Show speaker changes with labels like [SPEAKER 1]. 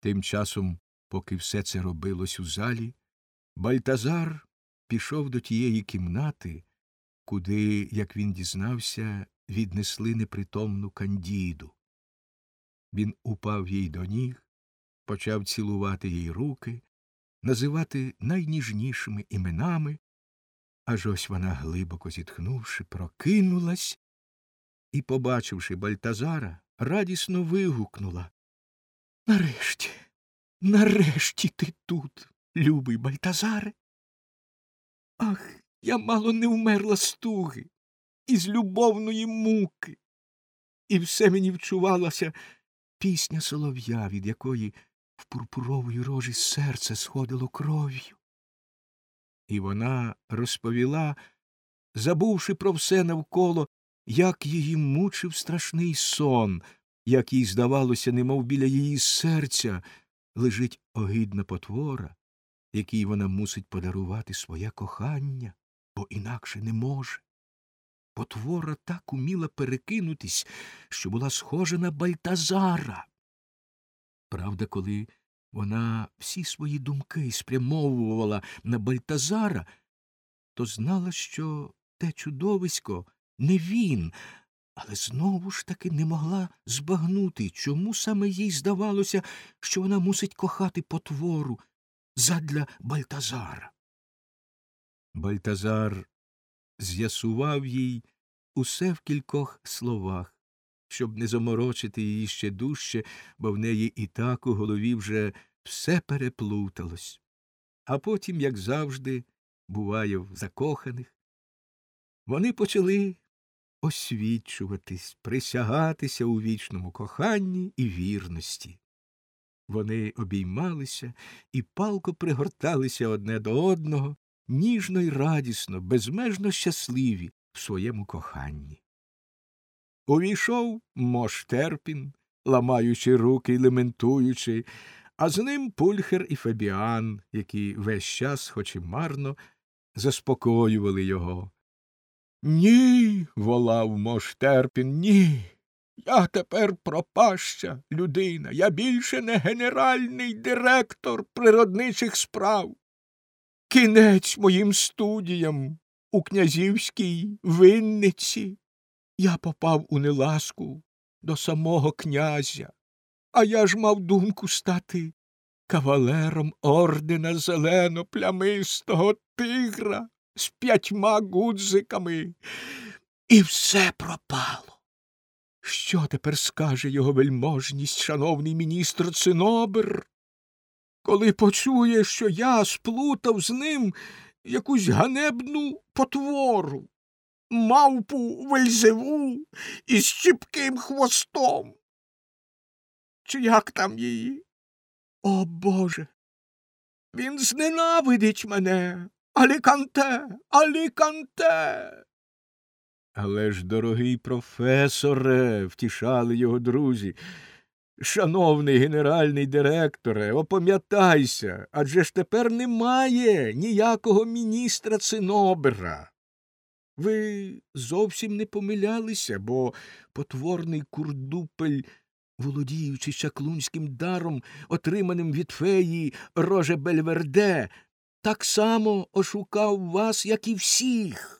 [SPEAKER 1] Тим часом, поки все це робилось у залі, Бальтазар пішов до тієї кімнати, куди, як він дізнався, віднесли непритомну кандіду. Він упав їй до ніг, почав цілувати їй руки, називати найніжнішими іменами, аж ось вона, глибоко зітхнувши, прокинулась і, побачивши Бальтазара, радісно вигукнула Нарешті, нарешті ти тут, любий Бальтазаре. Ах, я мало не вмерла з туги, із любовної муки. І все мені вчувалася пісня солов'я, від якої в пурпурової рожі серце сходило кров'ю. І вона розповіла, забувши про все навколо, як її мучив страшний сон, як їй здавалося, немов біля її серця лежить огидна потвора, якій вона мусить подарувати своє кохання, бо інакше не може. Потвора так уміла перекинутись, що була схожа на Бальтазара. Правда, коли вона всі свої думки спрямовувала на Бальтазара, то знала, що те чудовисько не він, але знову ж таки не могла збагнути, чому саме їй здавалося, що вона мусить кохати потвору задля Бальтазара. Бальтазар з'ясував їй усе в кількох словах, щоб не заморочити її ще дужче, бо в неї і так у голові вже все переплуталось. А потім, як завжди, буває в закоханих, вони почали освічуватись, присягатися у вічному коханні і вірності. Вони обіймалися і палко пригорталися одне до одного, ніжно й радісно, безмежно щасливі в своєму коханні. Увійшов Мош Терпін, ламаючи руки й лементуючи, а з ним пульхер і Фабіан, які весь час, хоч і марно, заспокоювали його. Ні. волав Мош Терпін, ні. Я тепер пропаща людина, я більше не генеральний директор природничих справ. Кінець моїм студіям у князівській винниці. Я попав у неласку до самого князя, а я ж мав думку стати кавалером ордена зелено плямистого тигра з п'ятьма гудзиками. І все пропало. Що тепер скаже його вельможність, шановний міністр Цинобер, коли почує, що я сплутав з ним якусь ганебну потвору, мавпу вельзеву із чіпким хвостом? Чи як там її? О Боже! Він зненавидить мене. Аліканте, Аліканте. Але ж, дорогий професоре, втішали його друзі. Шановний генеральний директоре, опам'ятайся, адже ж тепер немає ніякого міністра Цинобера. Ви зовсім не помилялися, бо потворний курдупель, володіючи чаклунським даром, отриманим від феї Роже Бельверде, так само ошукав вас, як і всіх.